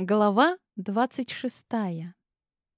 Глава 26.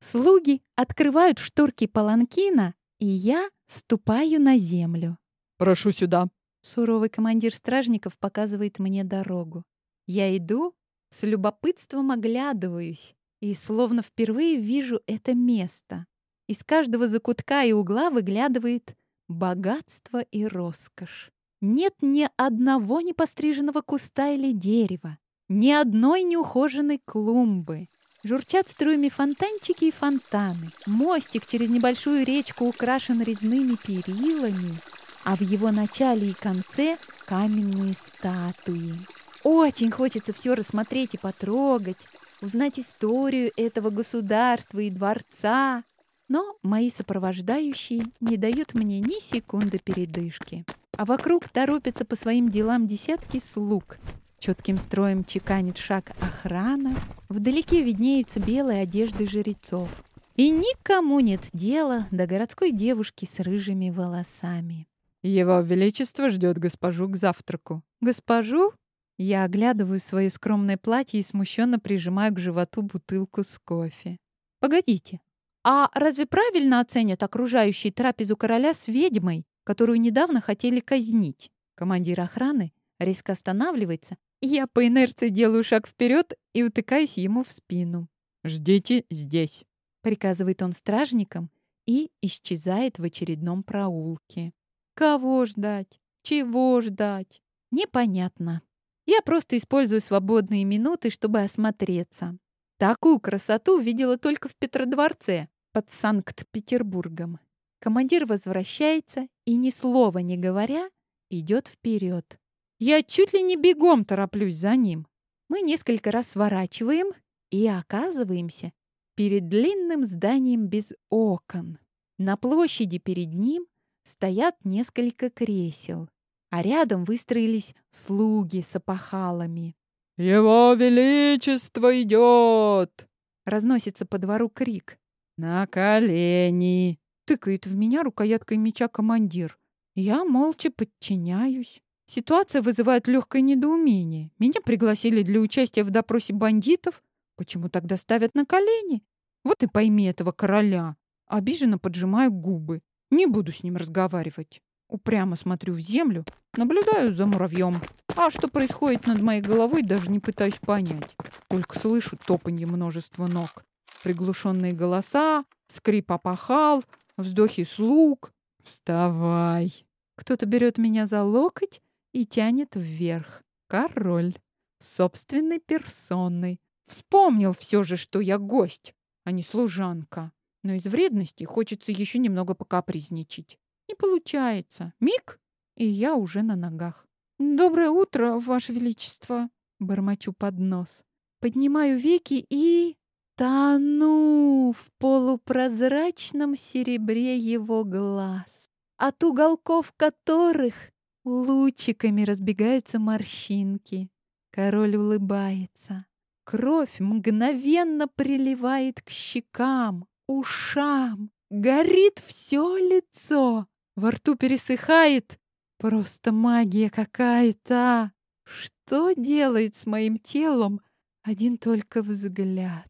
Слуги открывают шторки паланкина, и я ступаю на землю. «Прошу сюда». Суровый командир стражников показывает мне дорогу. Я иду, с любопытством оглядываюсь и словно впервые вижу это место. Из каждого закутка и угла выглядывает богатство и роскошь. Нет ни одного непостриженного куста или дерева, ни одной неухоженной клумбы. Журчат струями фонтанчики и фонтаны. Мостик через небольшую речку украшен резными перилами, а в его начале и конце каменные статуи. Очень хочется все рассмотреть и потрогать, узнать историю этого государства и дворца. Но мои сопровождающие не дают мне ни секунды передышки. А вокруг торопятся по своим делам десятки слуг, Четким строем чеканит шаг охрана. Вдалеке виднеются белые одежды жрецов. И никому нет дела до городской девушки с рыжими волосами. Его Величество ждет госпожу к завтраку. Госпожу? Я оглядываю свое скромное платье и смущенно прижимаю к животу бутылку с кофе. Погодите, а разве правильно оценят окружающие трапезу короля с ведьмой, которую недавно хотели казнить? Командир охраны резко останавливается я по инерции делаю шаг вперед и утыкаюсь ему в спину. «Ждите здесь», — приказывает он стражникам и исчезает в очередном проулке. Кого ждать? Чего ждать? Непонятно. Я просто использую свободные минуты, чтобы осмотреться. Такую красоту видела только в Петродворце под Санкт-Петербургом. Командир возвращается и, ни слова не говоря, идет вперед. Я чуть ли не бегом тороплюсь за ним. Мы несколько раз сворачиваем и оказываемся перед длинным зданием без окон. На площади перед ним стоят несколько кресел, а рядом выстроились слуги с опахалами. «Его Величество идет!» Разносится по двору крик. «На колени!» Тыкает в меня рукояткой меча командир. Я молча подчиняюсь. Ситуация вызывает легкое недоумение. Меня пригласили для участия в допросе бандитов. Почему тогда ставят на колени? Вот и пойми этого короля. Обиженно поджимаю губы. Не буду с ним разговаривать. Упрямо смотрю в землю, наблюдаю за муравьем. А что происходит над моей головой, даже не пытаюсь понять. Только слышу топанье множества ног. Приглушенные голоса, скрип опахал, вздохи слуг. «Вставай!» Кто-то берет меня за локоть и тянет вверх. Король. Собственной персоной. Вспомнил все же, что я гость, а не служанка. Но из вредности хочется еще немного покапризничать. Не получается. Миг, и я уже на ногах. «Доброе утро, Ваше Величество!» Бормочу под нос. Поднимаю веки и... Тону в полупрозрачном серебре его глаз, от уголков которых Лучиками разбегаются морщинки. Король улыбается. Кровь мгновенно приливает к щекам, ушам. Горит все лицо. Во рту пересыхает. Просто магия какая-то. Что делает с моим телом один только взгляд?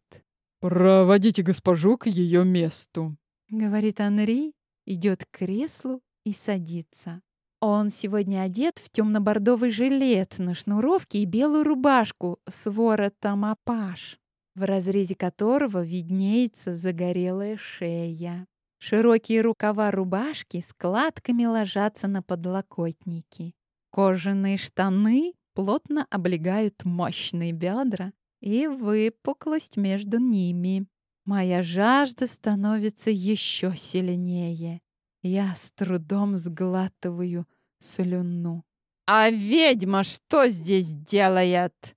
«Проводите госпожу к ее месту», — говорит Анри, идет к креслу и садится. Он сегодня одет в темно-бордовый жилет на шнуровке и белую рубашку с воротом апаш, в разрезе которого виднеется загорелая шея. Широкие рукава рубашки складками ложатся на подлокотники. Кожаные штаны плотно облегают мощные бедра и выпуклость между ними. Моя жажда становится еще сильнее. Я с трудом сглатываю слюну. «А ведьма что здесь делает?»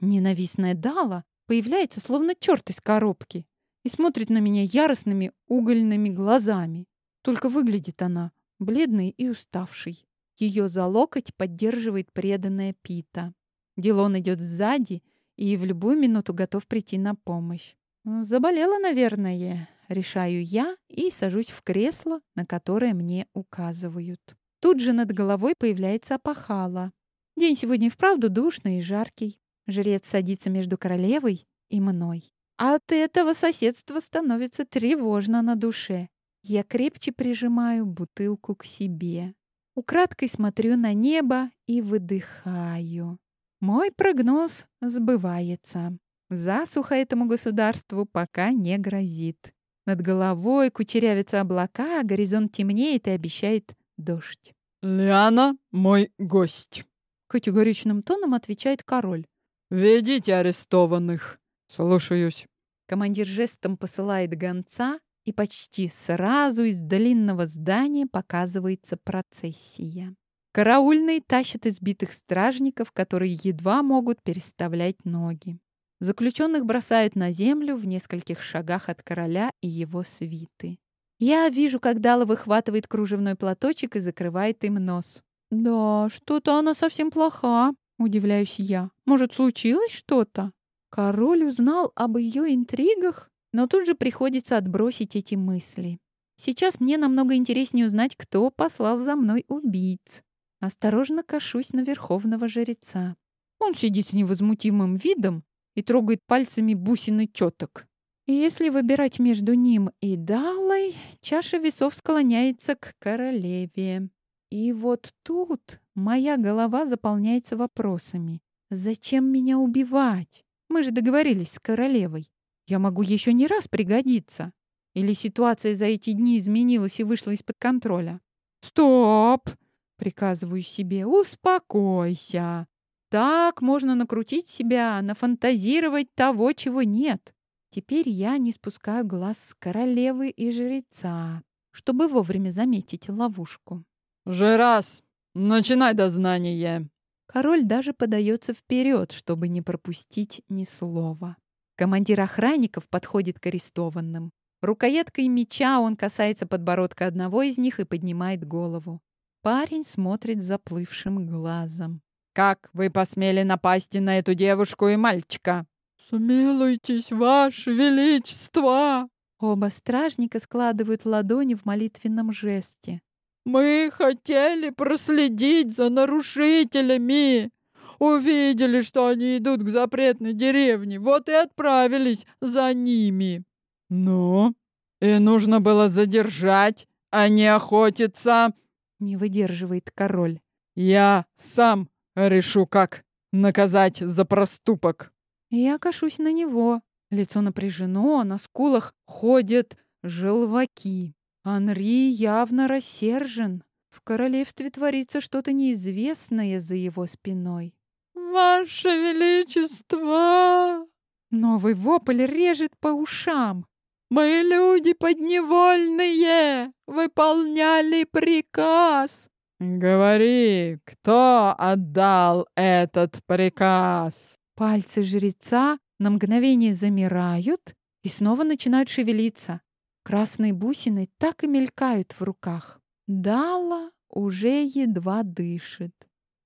Ненавистная Дала появляется, словно черт из коробки, и смотрит на меня яростными угольными глазами. Только выглядит она бледной и уставшей. Ее за локоть поддерживает преданная Пита. Дилон идет сзади и в любую минуту готов прийти на помощь. Заболела, наверное решаю я и сажусь в кресло, на которое мне указывают. Тут же над головой появляется опахала. День сегодня вправду душный и жаркий. Жрец садится между королевой и мной. От этого соседства становится тревожно на душе. Я крепче прижимаю бутылку к себе. Украдкой смотрю на небо и выдыхаю. Мой прогноз сбывается. Засуха этому государству пока не грозит. Над головой кучерявятся облака, горизонт темнеет и обещает дождь. «Лиана — мой гость», — категоричным тоном отвечает король. «Ведите арестованных». «Слушаюсь». Командир жестом посылает гонца, и почти сразу из длинного здания показывается процессия. Караульные тащат избитых стражников, которые едва могут переставлять ноги. Заключенных бросают на землю в нескольких шагах от короля и его свиты. Я вижу, как Дала выхватывает кружевной платочек и закрывает им нос. «Да, что-то она совсем плоха», — удивляюсь я. «Может, случилось что-то?» Король узнал об ее интригах, но тут же приходится отбросить эти мысли. Сейчас мне намного интереснее узнать, кто послал за мной убийц. Осторожно кашусь на верховного жреца. Он сидит с невозмутимым видом и трогает пальцами бусины теток. И если выбирать между ним и Далой, чаша весов склоняется к королеве. И вот тут моя голова заполняется вопросами. Зачем меня убивать? Мы же договорились с королевой. Я могу еще не раз пригодиться. Или ситуация за эти дни изменилась и вышла из-под контроля? Стоп! Приказываю себе, успокойся. Так можно накрутить себя, нафантазировать того, чего нет. Теперь я не спускаю глаз с королевы и жреца, чтобы вовремя заметить ловушку. «Жерас, начинай дознание!» Король даже подается вперед, чтобы не пропустить ни слова. Командир охранников подходит к арестованным. Рукояткой меча он касается подбородка одного из них и поднимает голову. Парень смотрит заплывшим глазом. «Как вы посмели напасть на эту девушку и мальчика?» «Смилуйтесь, Ваше Величество!» Оба стражника складывают ладони в молитвенном жесте. «Мы хотели проследить за нарушителями. Увидели, что они идут к запретной деревне, вот и отправились за ними». «Ну, и нужно было задержать, а не охотиться», — не выдерживает король. «Я сам решу, как наказать за проступок». Я кашусь на него. Лицо напряжено, на скулах ходят желваки. Анри явно рассержен. В королевстве творится что-то неизвестное за его спиной. «Ваше Величество!» Новый вопль режет по ушам. «Мы люди подневольные! Выполняли приказ!» «Говори, кто отдал этот приказ?» Пальцы жреца на мгновение замирают и снова начинают шевелиться. Красные бусины так и мелькают в руках. Дала уже едва дышит.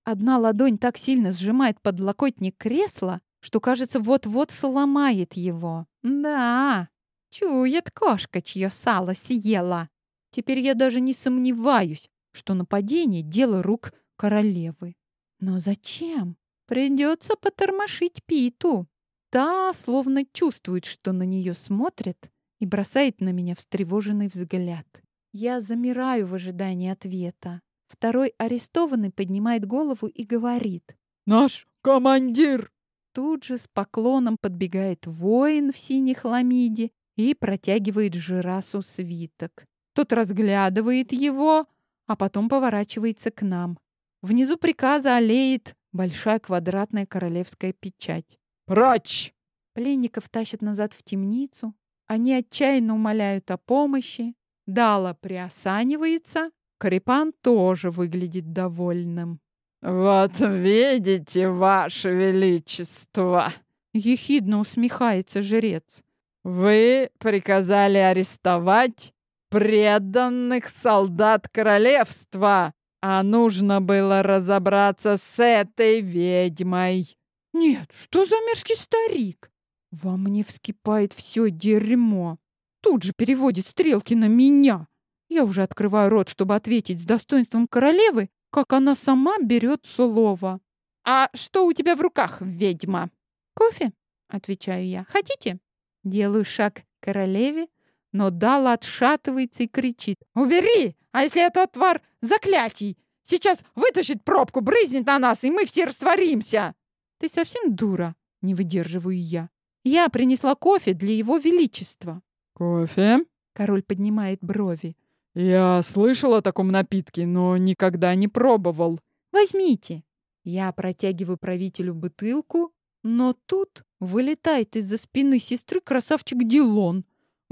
Одна ладонь так сильно сжимает подлокотник кресла, что, кажется, вот-вот сломает его. Да, чует кошка, чье сало съела. Теперь я даже не сомневаюсь, что нападение — дело рук королевы. Но зачем? Придется потормошить Питу. Та словно чувствует, что на нее смотрят, и бросает на меня встревоженный взгляд. Я замираю в ожидании ответа. Второй арестованный поднимает голову и говорит. «Наш командир!» Тут же с поклоном подбегает воин в синей хламиде и протягивает Жирасу свиток. Тот разглядывает его, а потом поворачивается к нам. Внизу приказа олеет Большая квадратная королевская печать. «Прочь!» Пленников тащат назад в темницу. Они отчаянно умоляют о помощи. Дала приосанивается. Карипан тоже выглядит довольным. «Вот видите, Ваше Величество!» Ехидно усмехается жрец. «Вы приказали арестовать преданных солдат королевства, а нужно было разобраться с этой ведьмой. Нет, что за мерзкий старик? Во мне вскипает все дерьмо. Тут же переводит стрелки на меня. Я уже открываю рот, чтобы ответить с достоинством королевы, как она сама берет слово. «А что у тебя в руках, ведьма?» «Кофе?» — отвечаю я. «Хотите?» Делаю шаг королеве, но Дала отшатывается и кричит. «Убери! А если это отвар заклятий? Сейчас вытащит пробку, брызнет на нас, и мы все растворимся!» «Ты совсем дура?» — не выдерживаю я. «Я принесла кофе для его величества». «Кофе?» — король поднимает брови. «Я слышал о таком напитке, но никогда не пробовал». «Возьмите». Я протягиваю правителю бутылку, но тут вылетает из-за спины сестры красавчик Дилон,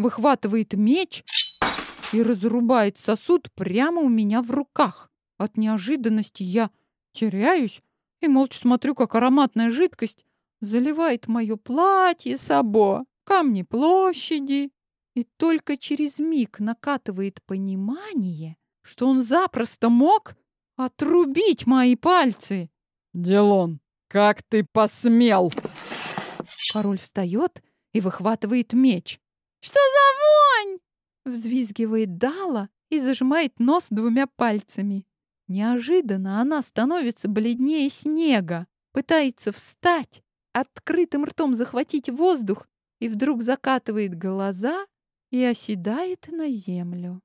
выхватывает меч и разрубает сосуд прямо у меня в руках. От неожиданности я теряюсь и молча смотрю, как ароматная жидкость заливает мое платье, сабо, камни площади. И только через миг накатывает понимание, что он запросто мог отрубить мои пальцы. «Делон, как ты посмел?» Король встает и выхватывает меч. «Что за вонь?» Взвизгивает Дала и зажимает нос двумя пальцами. Неожиданно она становится бледнее снега, пытается встать, открытым ртом захватить воздух и вдруг закатывает глаза и оседает на землю.